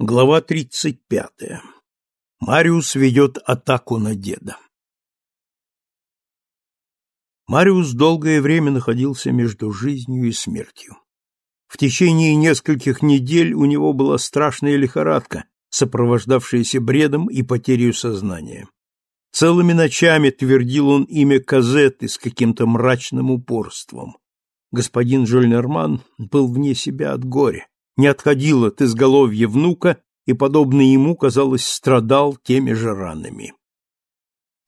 Глава 35. Мариус ведет атаку на деда. Мариус долгое время находился между жизнью и смертью. В течение нескольких недель у него была страшная лихорадка, сопровождавшаяся бредом и потерей сознания. Целыми ночами твердил он имя Казеты с каким-то мрачным упорством. Господин Жольнерман был вне себя от горя не отходил от изголовья внука и, подобно ему, казалось, страдал теми же ранами.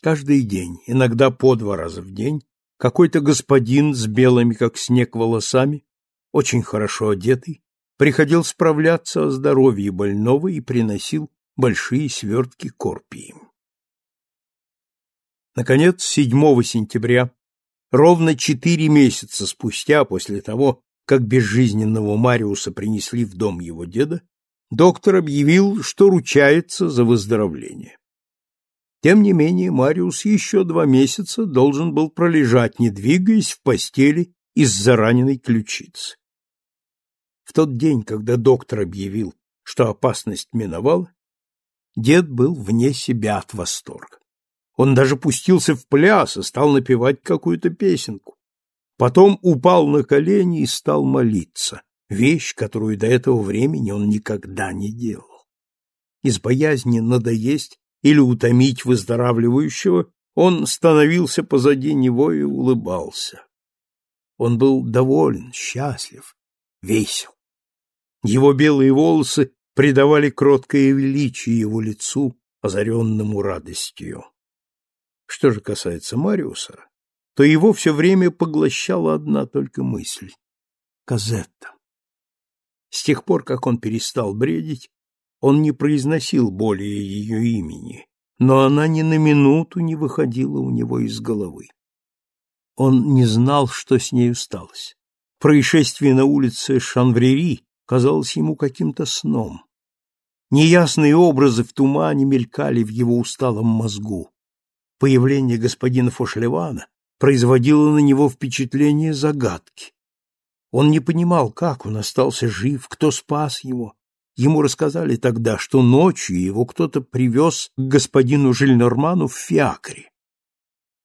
Каждый день, иногда по два раза в день, какой-то господин с белыми, как снег, волосами, очень хорошо одетый, приходил справляться о здоровье больного и приносил большие свертки корпии. Наконец, 7 сентября, ровно четыре месяца спустя после того, как безжизненного Мариуса принесли в дом его деда, доктор объявил, что ручается за выздоровление. Тем не менее, Мариус еще два месяца должен был пролежать, не двигаясь в постели из-за раненой ключицы. В тот день, когда доктор объявил, что опасность миновала, дед был вне себя от восторга. Он даже пустился в пляс и стал напевать какую-то песенку. Потом упал на колени и стал молиться, вещь, которую до этого времени он никогда не делал. Из боязни надоесть или утомить выздоравливающего он становился позади него и улыбался. Он был доволен, счастлив, весел. Его белые волосы придавали кроткое величие его лицу, озаренному радостью. Что же касается Мариуса, то его все время поглощала одна только мысль — Казетта. С тех пор, как он перестал бредить, он не произносил более ее имени, но она ни на минуту не выходила у него из головы. Он не знал, что с ней сталось. Происшествие на улице Шанврери казалось ему каким-то сном. Неясные образы в тумане мелькали в его усталом мозгу. Появление господина Фошлевана производило на него впечатление загадки. Он не понимал, как он остался жив, кто спас его. Ему рассказали тогда, что ночью его кто-то привез к господину Жильнорману в фиакре.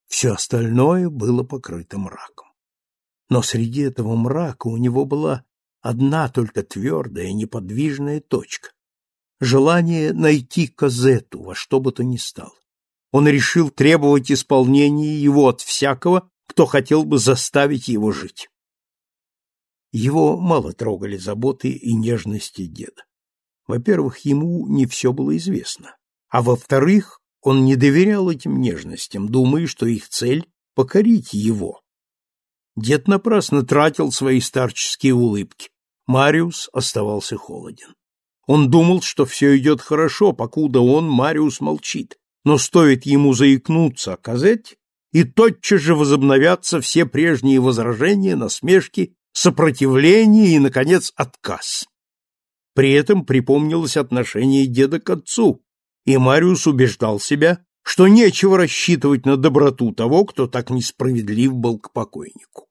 Все остальное было покрыто мраком. Но среди этого мрака у него была одна только твердая, неподвижная точка — желание найти Казету во что бы то ни стало он решил требовать исполнения его от всякого, кто хотел бы заставить его жить. Его мало трогали заботы и нежности деда. Во-первых, ему не все было известно, а во-вторых, он не доверял этим нежностям, думая, что их цель — покорить его. Дед напрасно тратил свои старческие улыбки. Мариус оставался холоден. Он думал, что все идет хорошо, покуда он, Мариус, молчит но стоит ему заикнуться о Казете, и тотчас же возобновятся все прежние возражения, насмешки, сопротивление и, наконец, отказ. При этом припомнилось отношение деда к отцу, и Мариус убеждал себя, что нечего рассчитывать на доброту того, кто так несправедлив был к покойнику.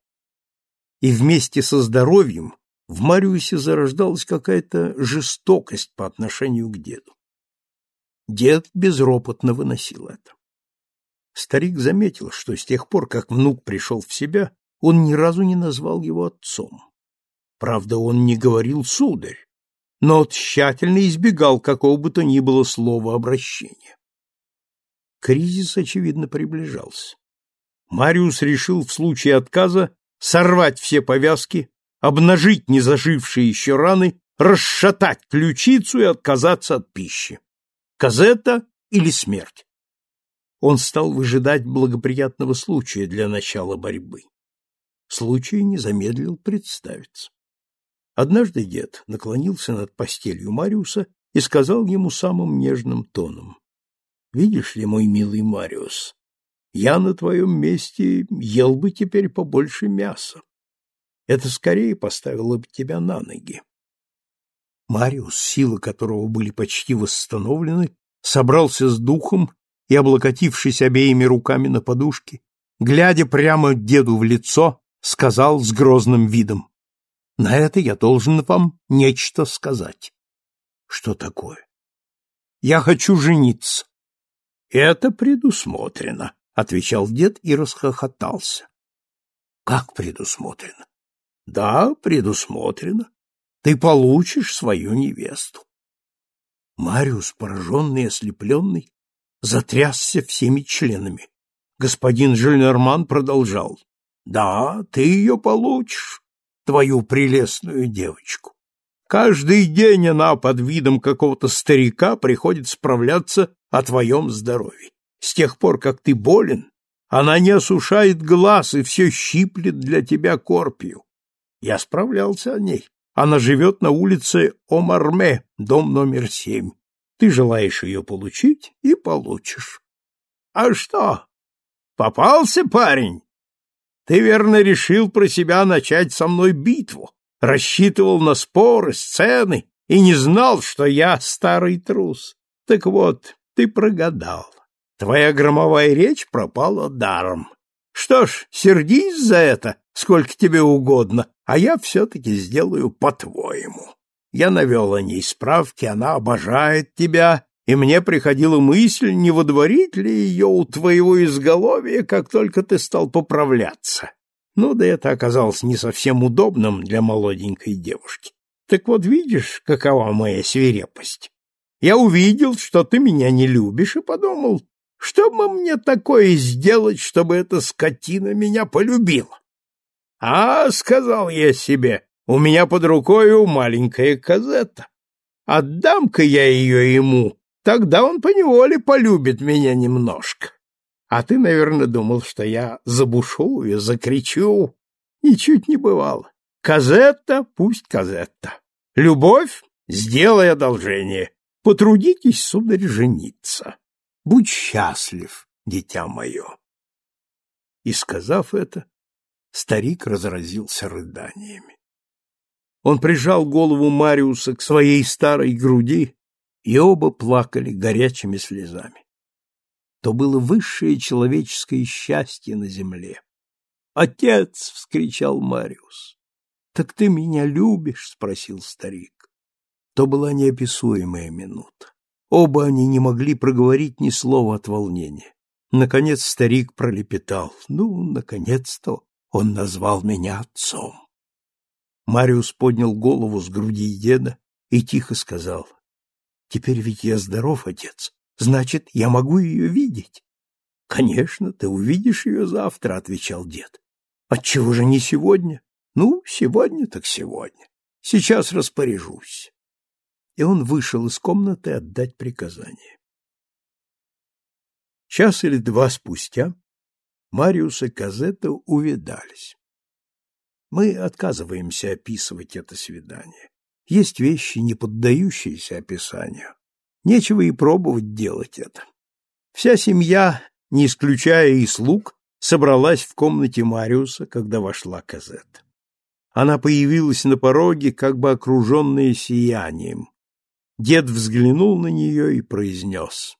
И вместе со здоровьем в Мариусе зарождалась какая-то жестокость по отношению к деду. Дед безропотно выносил это. Старик заметил, что с тех пор, как внук пришел в себя, он ни разу не назвал его отцом. Правда, он не говорил «сударь», но тщательно избегал какого бы то ни было слова обращения. Кризис, очевидно, приближался. Мариус решил в случае отказа сорвать все повязки, обнажить незажившие еще раны, расшатать ключицу и отказаться от пищи. Казета или смерть? Он стал выжидать благоприятного случая для начала борьбы. Случай не замедлил представиться. Однажды дед наклонился над постелью Мариуса и сказал ему самым нежным тоном. — Видишь ли, мой милый Мариус, я на твоем месте ел бы теперь побольше мяса. Это скорее поставило бы тебя на ноги. Мариус, силы которого были почти восстановлены, собрался с духом и, облокотившись обеими руками на подушке, глядя прямо деду в лицо, сказал с грозным видом, «На это я должен вам нечто сказать. Что такое? Я хочу жениться. Это предусмотрено, отвечал дед и расхохотался. Как предусмотрено? Да, предусмотрено. Ты получишь свою невесту. Мариус, пораженный и ослепленный, затрясся всеми членами. Господин Жильнерман продолжал. Да, ты ее получишь, твою прелестную девочку. Каждый день она под видом какого-то старика приходит справляться о твоем здоровье. С тех пор, как ты болен, она не осушает глаз и все щиплет для тебя корпию. Я справлялся о ней. Она живет на улице Омарме, дом номер семь. Ты желаешь ее получить и получишь. А что? Попался парень? Ты верно решил про себя начать со мной битву рассчитывал на споры, сцены и не знал, что я старый трус. Так вот, ты прогадал. Твоя громовая речь пропала даром. Что ж, сердись за это, сколько тебе угодно, а я все-таки сделаю по-твоему. Я навел о ней справки, она обожает тебя, и мне приходила мысль, не водворить ли ее у твоего изголовья, как только ты стал поправляться. Ну да это оказалось не совсем удобным для молоденькой девушки. Так вот видишь, какова моя свирепость. Я увидел, что ты меня не любишь, и подумал, что бы мне такое сделать, чтобы эта скотина меня полюбила. А, сказал я себе, у меня под рукой маленькая казета. Отдам-ка я ее ему, тогда он поневоле полюбит меня немножко. А ты, наверное, думал, что я забушую, закричу. Ничуть не бывало. Казетта, пусть казетта. Любовь, сделай одолжение. Потрудитесь, сударь, жениться. Будь счастлив, дитя мое. И, сказав это, старик разразился рыданиями. Он прижал голову Мариуса к своей старой груди, и оба плакали горячими слезами то было высшее человеческое счастье на земле. «Отец!» — вскричал Мариус. «Так ты меня любишь?» — спросил старик. То была неописуемая минута. Оба они не могли проговорить ни слова от волнения. Наконец старик пролепетал. «Ну, наконец-то он назвал меня отцом». Мариус поднял голову с груди деда и тихо сказал. «Теперь ведь я здоров, отец. Значит, я могу ее видеть? — Конечно, ты увидишь ее завтра, — отвечал дед. — Отчего же не сегодня? — Ну, сегодня так сегодня. Сейчас распоряжусь. И он вышел из комнаты отдать приказание. Час или два спустя Мариус и Казетта увидались. Мы отказываемся описывать это свидание. Есть вещи, не поддающиеся описанию. Нечего и пробовать делать это. Вся семья, не исключая и слуг, собралась в комнате Мариуса, когда вошла Казет. Она появилась на пороге, как бы окруженная сиянием. Дед взглянул на нее и произнес.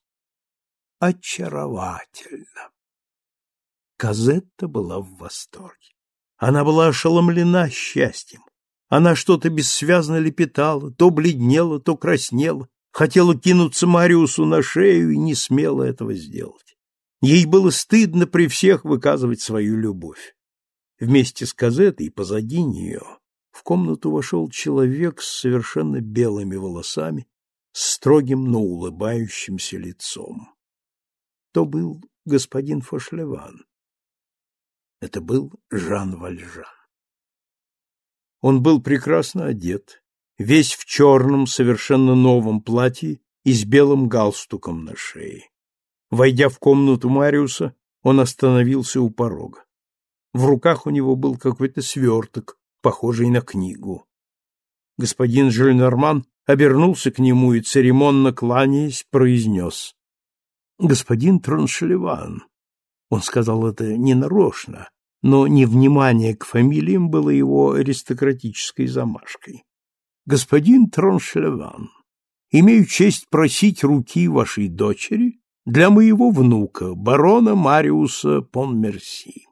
«Очаровательно!» Казетта была в восторге. Она была ошеломлена счастьем. Она что-то бессвязно лепетала, то бледнела, то краснела, хотела кинуться Мариусу на шею и не смела этого сделать. Ей было стыдно при всех выказывать свою любовь. Вместе с Казетой позади нее в комнату вошел человек с совершенно белыми волосами, с строгим, но улыбающимся лицом. То был господин Фошлеван. Это был Жан Вальжан. Он был прекрасно одет, весь в черном, совершенно новом платье и с белым галстуком на шее. Войдя в комнату Мариуса, он остановился у порога. В руках у него был какой-то сверток, похожий на книгу. Господин Жильнорман обернулся к нему и, церемонно кланяясь, произнес. — Господин Троншлеван. Он сказал это ненарочно, но невнимание к фамилиям было его аристократической замашкой господин Троншлеван, имею честь просить руки вашей дочери для моего внука, барона Мариуса Понмерси.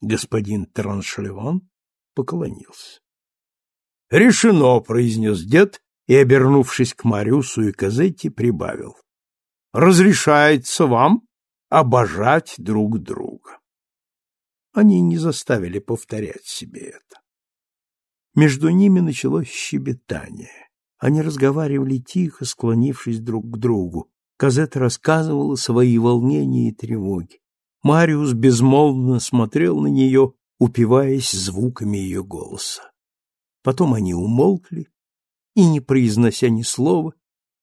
Господин Траншлеван поклонился. — Решено, — произнес дед и, обернувшись к Мариусу и Казетти, прибавил. «Разрешается вам обожать друг друга». Они не заставили повторять себе это. Между ними началось щебетание. Они разговаривали тихо, склонившись друг к другу. Казета рассказывала свои волнения и тревоги. Мариус безмолвно смотрел на нее, упиваясь звуками ее голоса. Потом они умолкли и, не произнося ни слова,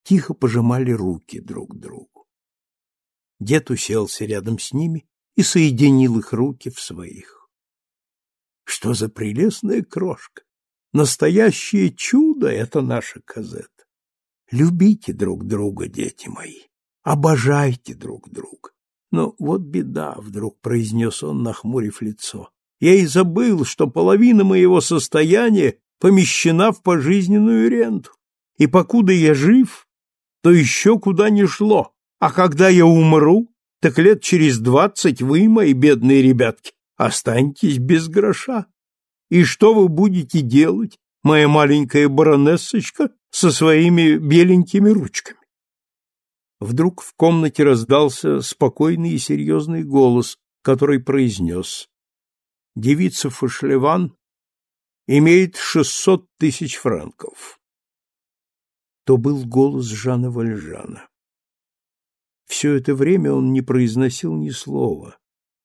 тихо пожимали руки друг другу. Дед уселся рядом с ними и соединил их руки в своих. Что за прелестная крошка! Настоящее чудо — это наша Казет. Любите друг друга, дети мои, обожайте друг друга. Но вот беда, — вдруг произнес он, нахмурив лицо. Я и забыл, что половина моего состояния помещена в пожизненную ренту. И покуда я жив, то еще куда ни шло. А когда я умру, так лет через двадцать вы, мои бедные ребятки, останетесь без гроша. И что вы будете делать, моя маленькая баронессочка, со своими беленькими ручками? Вдруг в комнате раздался спокойный и серьезный голос, который произнес. Девица Фошлеван имеет шестьсот тысяч франков. То был голос Жана Вальжана. Все это время он не произносил ни слова,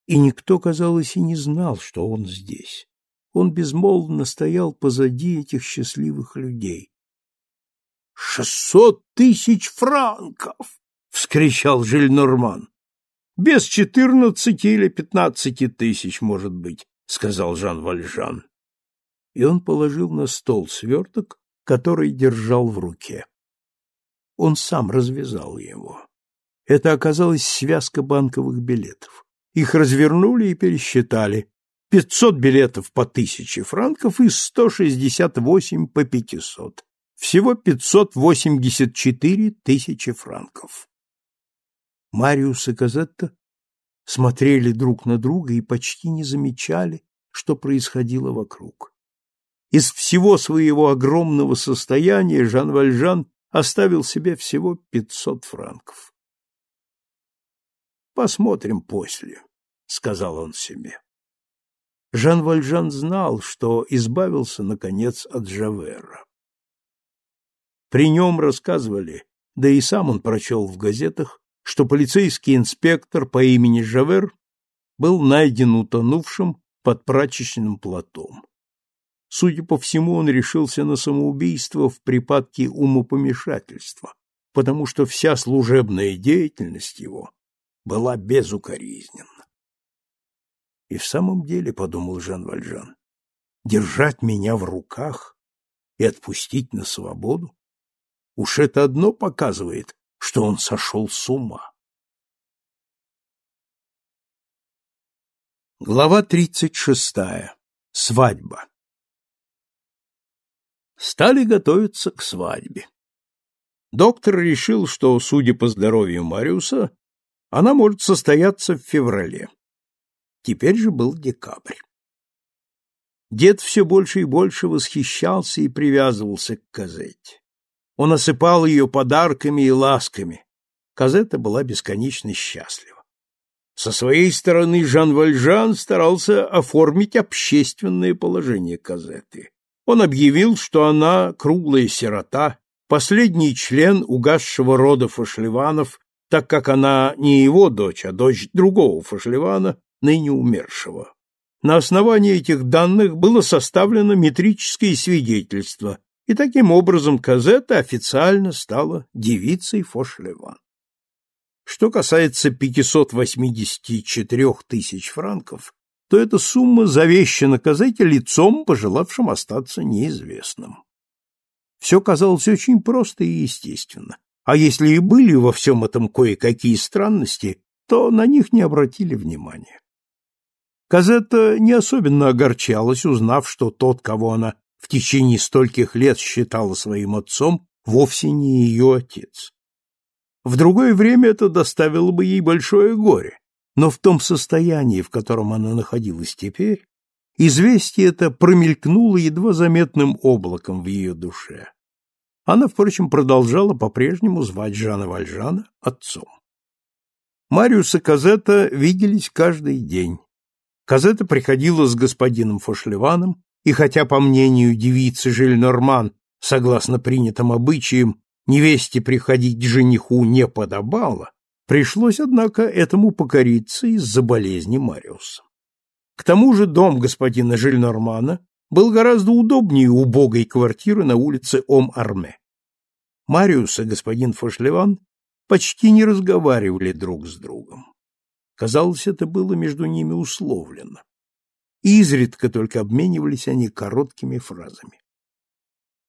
и никто, казалось, и не знал, что он здесь он безмолвно стоял позади этих счастливых людей. «Шестьсот тысяч франков!» — вскричал Жильнорман. «Без четырнадцати или пятнадцати тысяч, может быть», — сказал Жан Вальжан. И он положил на стол сверток, который держал в руке. Он сам развязал его. Это оказалась связка банковых билетов. Их развернули и пересчитали. 500 билетов по 1000 франков и 168 по 500. Всего 584 тысячи франков. Мариус и Казетта смотрели друг на друга и почти не замечали, что происходило вокруг. Из всего своего огромного состояния Жан Вальжан оставил себе всего 500 франков. «Посмотрим после», — сказал он себе. Жан Вальжан знал, что избавился, наконец, от Жавера. При нем рассказывали, да и сам он прочел в газетах, что полицейский инспектор по имени Жавер был найден утонувшим под прачечным платом. Судя по всему, он решился на самоубийство в припадке умопомешательства, потому что вся служебная деятельность его была безукоризненна. И в самом деле, — подумал Жан Вальжан, — держать меня в руках и отпустить на свободу? Уж это одно показывает, что он сошел с ума. Глава тридцать шестая. Свадьба. Стали готовиться к свадьбе. Доктор решил, что, судя по здоровью Мариуса, она может состояться в феврале. Теперь же был декабрь. Дед все больше и больше восхищался и привязывался к Казете. Он осыпал ее подарками и ласками. Казета была бесконечно счастлива. Со своей стороны Жан Вальжан старался оформить общественное положение Казеты. Он объявил, что она круглая сирота, последний член угасшего рода Фашлеванов, так как она не его дочь, а дочь другого Фашлевана, ныне умершего. На основании этих данных было составлено метрическое свидетельство, и таким образом Казета официально стала девицей Фошлеван. Что касается 584 тысяч франков, то эта сумма завещана Казете лицом, пожелавшим остаться неизвестным. Все казалось очень просто и естественно, а если и были во всем этом кое-какие странности, то на них не обратили внимания. Казетта не особенно огорчалась, узнав, что тот, кого она в течение стольких лет считала своим отцом, вовсе не ее отец. В другое время это доставило бы ей большое горе, но в том состоянии, в котором она находилась теперь, известие это промелькнуло едва заметным облаком в ее душе. Она, впрочем, продолжала по-прежнему звать Жана Вальжана отцом. Мариус и Казета виделись каждый день. Казета приходила с господином Фошлеваном, и хотя, по мнению девицы Жильнорман, согласно принятым обычаям, невесте приходить к жениху не подобало, пришлось, однако, этому покориться из-за болезни Мариуса. К тому же дом господина Жильнормана был гораздо удобнее убогой квартиры на улице Ом-Арме. Мариус и господин Фошлеван почти не разговаривали друг с другом. Казалось, это было между ними условлено. Изредка только обменивались они короткими фразами.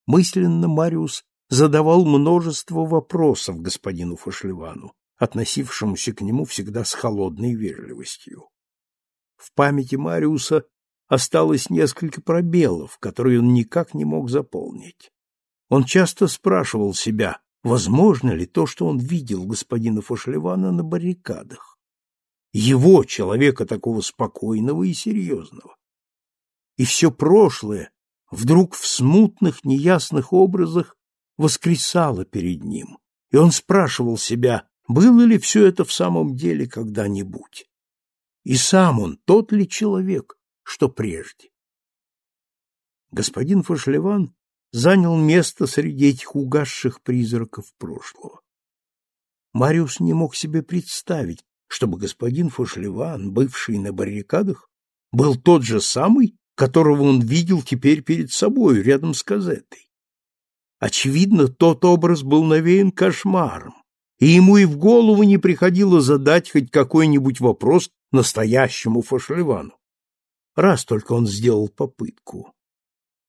Мысленно Мариус задавал множество вопросов господину Фошлевану, относившемуся к нему всегда с холодной вежливостью. В памяти Мариуса осталось несколько пробелов, которые он никак не мог заполнить. Он часто спрашивал себя, возможно ли то, что он видел господина Фошлевана на баррикадах. Его, человека такого спокойного и серьезного. И все прошлое вдруг в смутных, неясных образах воскресало перед ним, и он спрашивал себя, было ли все это в самом деле когда-нибудь. И сам он тот ли человек, что прежде? Господин Фошлеван занял место среди этих угасших призраков прошлого. Мариус не мог себе представить, чтобы господин Фошлеван, бывший на баррикадах, был тот же самый, которого он видел теперь перед собой, рядом с Казетой. Очевидно, тот образ был навеян кошмаром, и ему и в голову не приходило задать хоть какой-нибудь вопрос настоящему Фошлевану. Раз только он сделал попытку.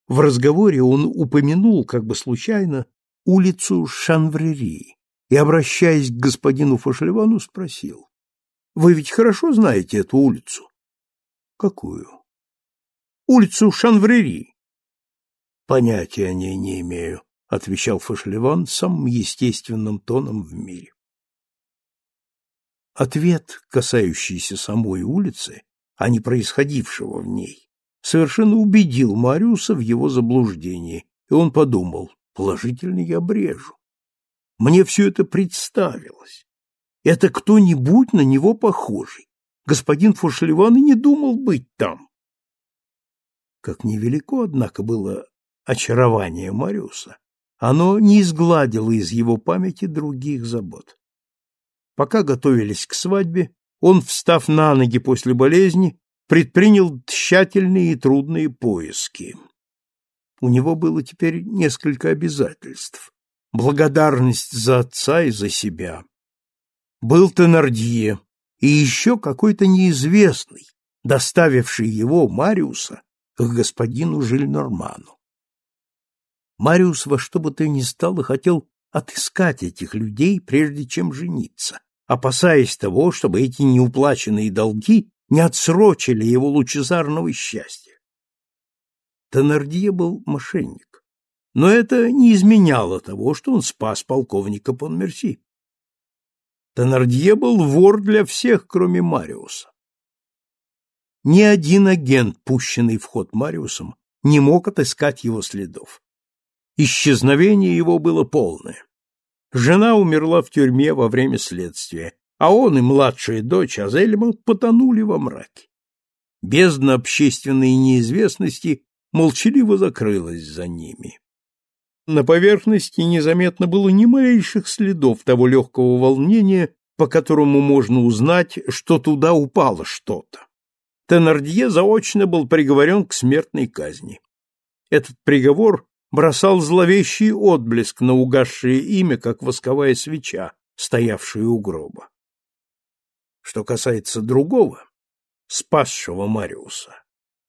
В разговоре он упомянул, как бы случайно, улицу Шанврери и, обращаясь к господину Фошлевану, спросил. — Вы ведь хорошо знаете эту улицу? — Какую? — Улицу Шанврери. — Понятия о ней не имею, — отвечал Фошлеван самым естественным тоном в мире. Ответ, касающийся самой улицы, а не происходившего в ней, совершенно убедил Мариуса в его заблуждении, и он подумал, положительно я брежу. Мне все это представилось. Это кто-нибудь на него похожий. Господин Фошлеван и не думал быть там. Как невелико, однако, было очарование Мариуса, оно не изгладило из его памяти других забот. Пока готовились к свадьбе, он, встав на ноги после болезни, предпринял тщательные и трудные поиски. У него было теперь несколько обязательств. Благодарность за отца и за себя. Был Тенардье и еще какой-то неизвестный, доставивший его, Мариуса, к господину Жильнорману. Мариус во что бы то ни стало хотел отыскать этих людей, прежде чем жениться, опасаясь того, чтобы эти неуплаченные долги не отсрочили его лучезарного счастья. Теннердье был мошенник, но это не изменяло того, что он спас полковника Понмерси. Теннердье был вор для всех, кроме Мариуса. Ни один агент, пущенный в ход Мариусом, не мог отыскать его следов. Исчезновение его было полное. Жена умерла в тюрьме во время следствия, а он и младшая дочь Азельма потонули во мраке. Бездна общественной неизвестности молчаливо закрылась за ними. На поверхности незаметно было ни малейших следов того легкого волнения, по которому можно узнать, что туда упало что-то. Теннердье заочно был приговорен к смертной казни. Этот приговор бросал зловещий отблеск на угасшее имя, как восковая свеча, стоявшая у гроба. Что касается другого, спасшего Мариуса,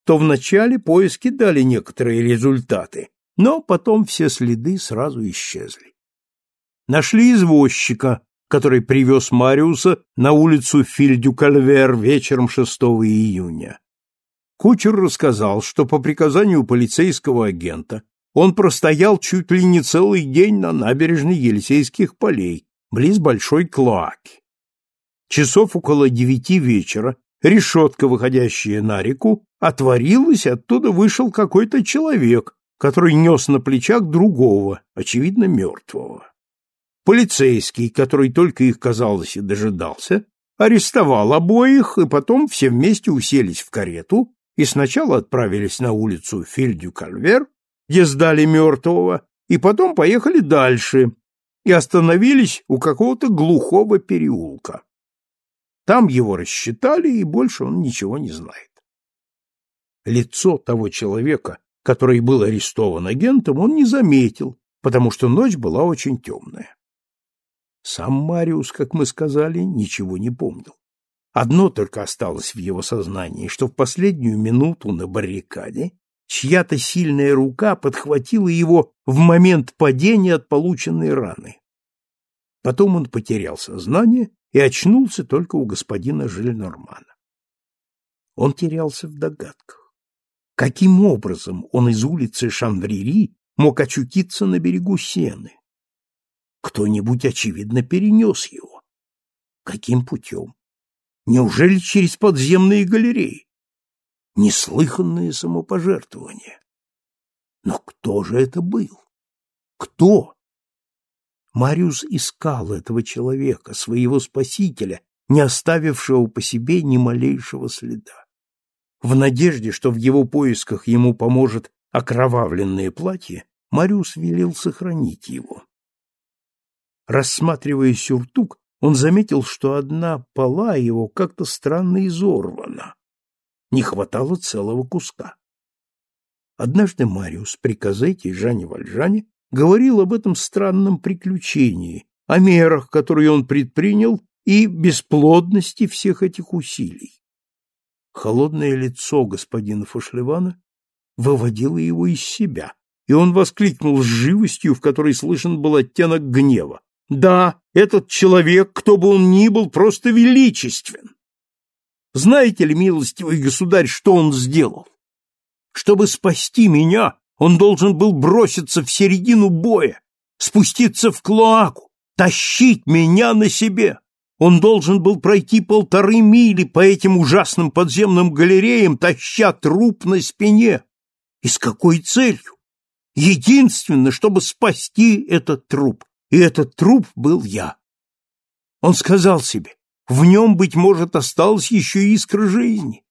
то вначале поиски дали некоторые результаты, но потом все следы сразу исчезли. Нашли извозчика, который привез Мариуса на улицу Фильдю-Кальвер вечером 6 июня. Кучер рассказал, что по приказанию полицейского агента он простоял чуть ли не целый день на набережной Елисейских полей, близ Большой Клоаки. Часов около девяти вечера решетка, выходящая на реку, отворилась, оттуда вышел какой-то человек, который нес на плечах другого, очевидно, мертвого. Полицейский, который только их, казалось, и дожидался, арестовал обоих, и потом все вместе уселись в карету и сначала отправились на улицу Фильдю-Кальвер, где сдали мертвого, и потом поехали дальше и остановились у какого-то глухого переулка. Там его рассчитали, и больше он ничего не знает. Лицо того человека, который был арестован агентом, он не заметил, потому что ночь была очень темная. Сам Мариус, как мы сказали, ничего не помнил. Одно только осталось в его сознании, что в последнюю минуту на баррикаде чья-то сильная рука подхватила его в момент падения от полученной раны. Потом он потерял сознание и очнулся только у господина Жильнормана. Он терялся в догадках. Каким образом он из улицы Шанврири мог очутиться на берегу Сены? Кто-нибудь, очевидно, перенес его. Каким путем? Неужели через подземные галереи? Неслыханное самопожертвование. Но кто же это был? Кто? Мариус искал этого человека, своего спасителя, не оставившего по себе ни малейшего следа. В надежде, что в его поисках ему поможет окровавленное платье, Мариус велел сохранить его. Рассматривая сюртук, он заметил, что одна пола его как-то странно изорвана. Не хватало целого куска. Однажды Мариус при Казете и Жане Вальжане говорил об этом странном приключении, о мерах, которые он предпринял, и бесплодности всех этих усилий. Холодное лицо господина Фошлевана выводило его из себя, и он воскликнул с живостью, в которой слышен был оттенок гнева. Да, этот человек, кто бы он ни был, просто величествен. Знаете ли, милостивый государь, что он сделал? Чтобы спасти меня, он должен был броситься в середину боя, спуститься в клоаку, тащить меня на себе. Он должен был пройти полторы мили по этим ужасным подземным галереям, таща труп на спине. И с какой целью? Единственно, чтобы спасти этот труп и этот труп был я. Он сказал себе, в нем, быть может, осталась еще искра жизни.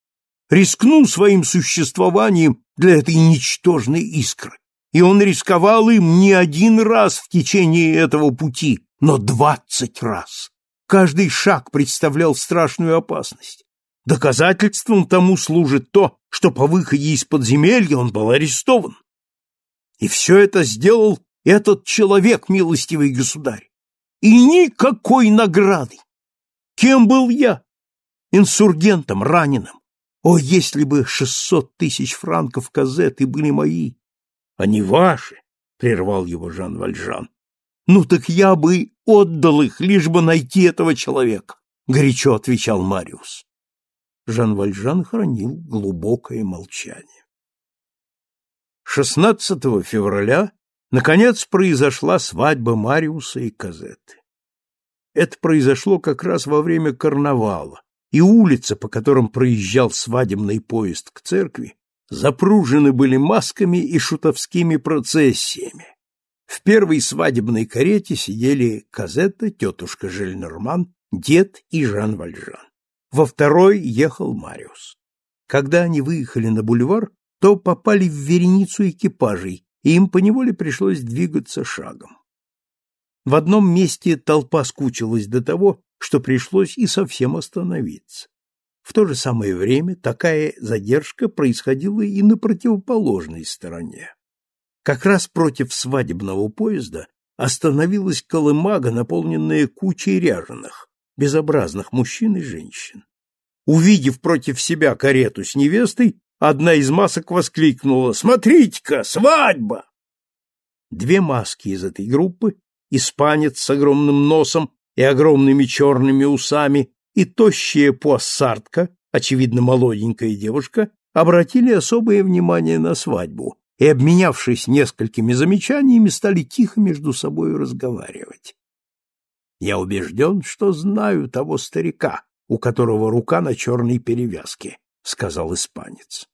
Рискнул своим существованием для этой ничтожной искры. И он рисковал им не один раз в течение этого пути, но двадцать раз. Каждый шаг представлял страшную опасность. Доказательством тому служит то, что по выходе из подземелья он был арестован. И все это сделал этот человек, милостивый государь. И никакой награды. Кем был я? Инсургентом, раненым. О, если бы шестьсот тысяч франков казеты были мои! Они ваши, — прервал его Жан Вальжан. Ну так я бы отдал их, лишь бы найти этого человека, — горячо отвечал Мариус. Жан Вальжан хранил глубокое молчание. 16 февраля Наконец произошла свадьба Мариуса и Казеты. Это произошло как раз во время карнавала, и улицы, по которым проезжал свадебный поезд к церкви, запружены были масками и шутовскими процессиями. В первой свадебной карете сидели Казетта, тетушка Жильнерман, дед и Жан Вальжан. Во второй ехал Мариус. Когда они выехали на бульвар, то попали в вереницу экипажей, и им поневоле пришлось двигаться шагом. В одном месте толпа скучилась до того, что пришлось и совсем остановиться. В то же самое время такая задержка происходила и на противоположной стороне. Как раз против свадебного поезда остановилась колымага, наполненная кучей ряженых, безобразных мужчин и женщин. Увидев против себя карету с невестой, Одна из масок воскликнула «Смотрите-ка, свадьба!» Две маски из этой группы, испанец с огромным носом и огромными черными усами и тощая пуассартка, очевидно, молоденькая девушка, обратили особое внимание на свадьбу и, обменявшись несколькими замечаниями, стали тихо между собой разговаривать. Я убежден, что знаю того старика, у которого рука на черной перевязке, — сказал испанец.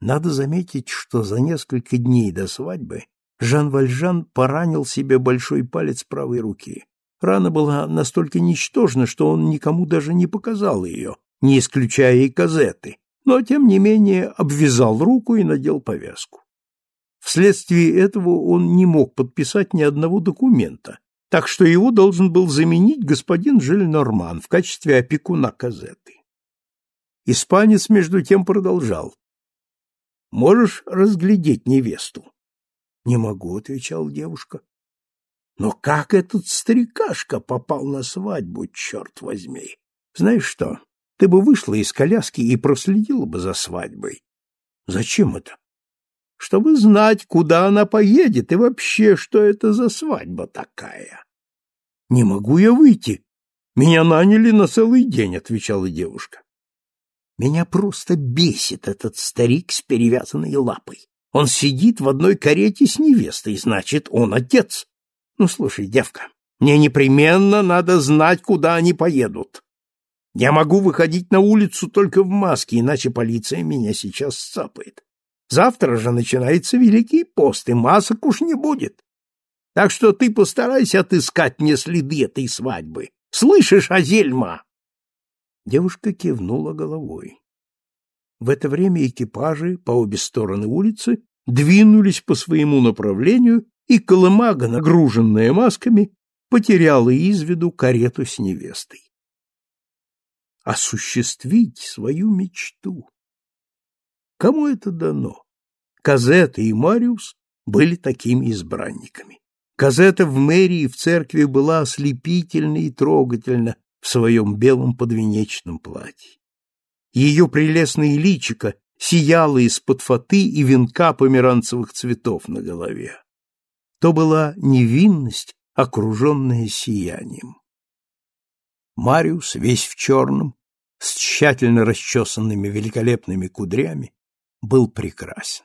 Надо заметить, что за несколько дней до свадьбы Жан Вальжан поранил себе большой палец правой руки. Рана была настолько ничтожна, что он никому даже не показал ее, не исключая и казеты, но, тем не менее, обвязал руку и надел повязку. Вследствие этого он не мог подписать ни одного документа, так что его должен был заменить господин Жиль-Норман в качестве опекуна Казеты. Испанец, между тем, продолжал. «Можешь разглядеть невесту?» «Не могу», — отвечала девушка. «Но как этот старикашка попал на свадьбу, черт возьми? Знаешь что, ты бы вышла из коляски и проследила бы за свадьбой. Зачем это? Чтобы знать, куда она поедет и вообще, что это за свадьба такая. Не могу я выйти. Меня наняли на целый день, отвечала девушка. Меня просто бесит этот старик с перевязанной лапой. Он сидит в одной карете с невестой, значит, он отец. Ну, слушай, девка, мне непременно надо знать, куда они поедут. Я могу выходить на улицу только в маске, иначе полиция меня сейчас сцапает. Завтра же начинается Великий пост, и масок уж не будет. Так что ты постарайся отыскать мне следы этой свадьбы. Слышишь, Азельма?» Девушка кивнула головой. В это время экипажи по обе стороны улицы двинулись по своему направлению, и Колымага, нагруженная масками, потеряла из виду карету с невестой осуществить свою мечту. Кому это дано? Казета и Мариус были такими избранниками. Казета в мэрии и в церкви была ослепительна и трогательна в своем белом подвенечном платье. Ее прелестное личико сияло из-под фаты и венка померанцевых цветов на голове. То была невинность, окруженная сиянием. Мариус, весь в черном, с тщательно расчесанными великолепными кудрями, был прекрасен.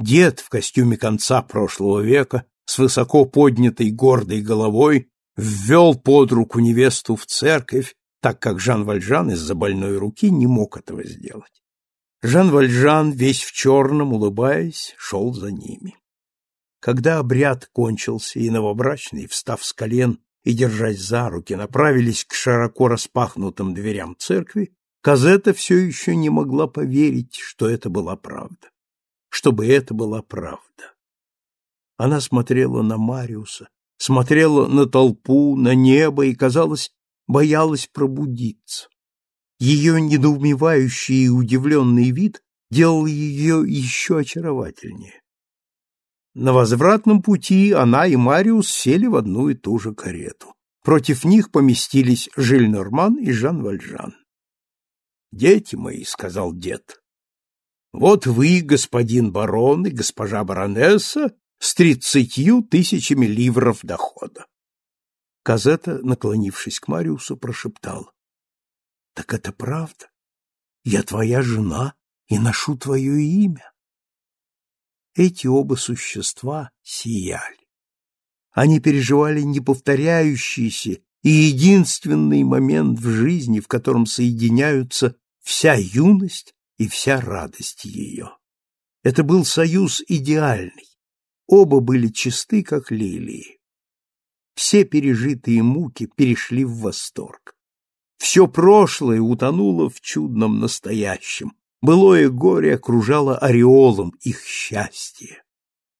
Дед в костюме конца прошлого века с высоко поднятой гордой головой ввел под руку невесту в церковь, так как Жан Вальжан из-за больной руки не мог этого сделать. Жан Вальжан, весь в черном, улыбаясь, шел за ними. Когда обряд кончился, и новобрачный, встав с колен и, держась за руки, направились к широко распахнутым дверям церкви, Казета все еще не могла поверить, что это была правда. Чтобы это была правда. Она смотрела на Мариуса, смотрела на толпу, на небо и, казалось, боялась пробудиться. Ее недоумевающий и удивленный вид делал ее еще очаровательнее. На возвратном пути она и Мариус сели в одну и ту же карету. Против них поместились Жиль-Норман и Жан Вальжан. «Дети мои», — сказал дед, — «вот вы, господин барон и госпожа баронесса, с тридцатью тысячами ливров дохода». Казета, наклонившись к Мариусу, прошептал. «Так это правда? Я твоя жена и ношу твое имя» эти оба существа сияли. Они переживали неповторяющийся и единственный момент в жизни, в котором соединяются вся юность и вся радость ее. Это был союз идеальный. Оба были чисты, как лилии. Все пережитые муки перешли в восторг. Все прошлое утонуло в чудном настоящем, Былое горе окружало ореолом их счастья.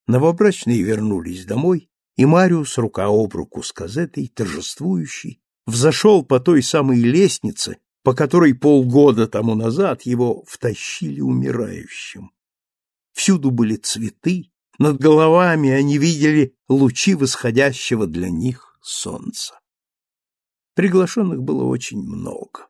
Новобрачные вернулись домой, и Мариус, рука об руку с Казетой, торжествующий, взошел по той самой лестнице, по которой полгода тому назад его втащили умирающим. Всюду были цветы, над головами они видели лучи восходящего для них солнца. Приглашенных было очень много.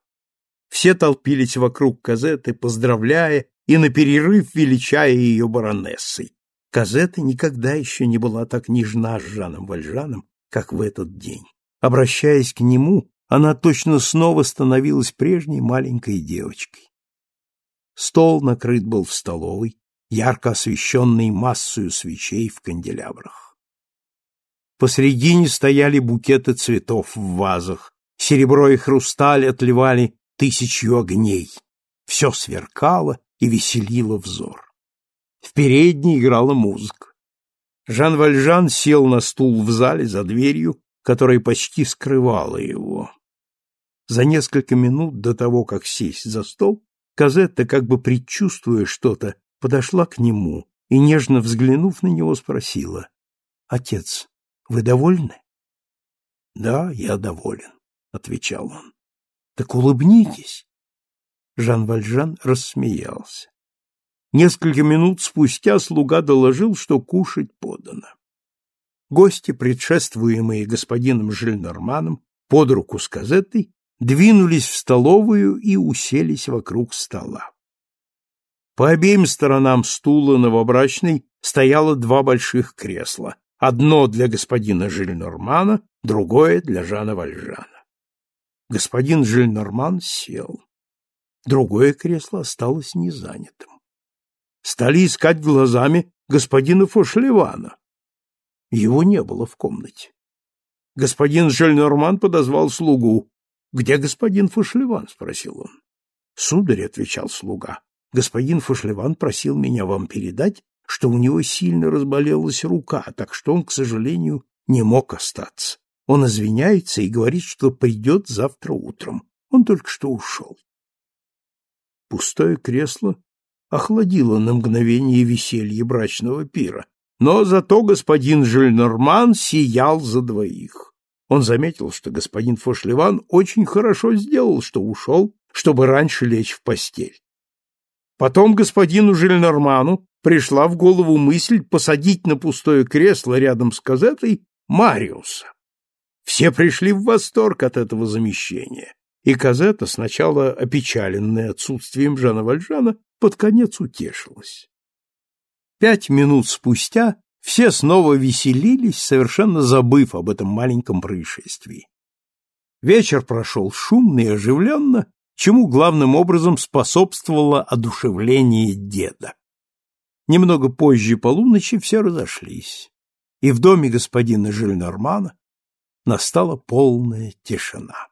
Все толпились вокруг Казеты, поздравляя и на перерыв величая ее баронессой. Казета никогда еще не была так нежна с Жаном Вальжаном, как в этот день. Обращаясь к нему, она точно снова становилась прежней маленькой девочкой. Стол накрыт был в столовой, ярко освещенный массою свечей в канделябрах. Посредине стояли букеты цветов в вазах, серебро и хрусталь отливали тысячью огней. Все сверкало и веселило взор. В передней играла музыка. Жан Вальжан сел на стул в зале за дверью, которая почти скрывала его. За несколько минут до того, как сесть за стол, Казетта, как бы предчувствуя что-то, подошла к нему и, нежно взглянув на него, спросила, «Отец, вы довольны?» «Да, я доволен», — отвечал он. «Так улыбнитесь». Жан Вальжан рассмеялся. Несколько минут спустя слуга доложил, что кушать подано. Гости, предшествуемые господином Жильнорманом, под руку с Казеттой, двинулись в столовую и уселись вокруг стола. По обеим сторонам стула новобрачной стояло два больших кресла, одно для господина Жильнормана, другое для Жана Вальжана. Господин Жильнорман сел. Другое кресло осталось незанятым стали искать глазами господина Фошлевана. Его не было в комнате. Господин Жельнорман подозвал слугу. «Где господин Фошлеван?» — спросил он. «Сударь», — отвечал слуга, — «господин Фошлеван просил меня вам передать, что у него сильно разболелась рука, так что он, к сожалению, не мог остаться. Он извиняется и говорит, что придет завтра утром. Он только что ушел». Пустое кресло охладило на мгновение веселье брачного пира, но зато господин Жильнорман сиял за двоих. Он заметил, что господин Фошлеван очень хорошо сделал, что ушел, чтобы раньше лечь в постель. Потом господину Жильнорману пришла в голову мысль посадить на пустое кресло рядом с Казетой Мариуса. Все пришли в восторг от этого замещения, и Казета, сначала опечаленная отсутствием Жана Вальжана, под конец утешилась. Пять минут спустя все снова веселились, совершенно забыв об этом маленьком происшествии. Вечер прошел шумно и оживленно, чему главным образом способствовало одушевление деда. Немного позже полуночи все разошлись, и в доме господина Жильнормана настала полная тишина.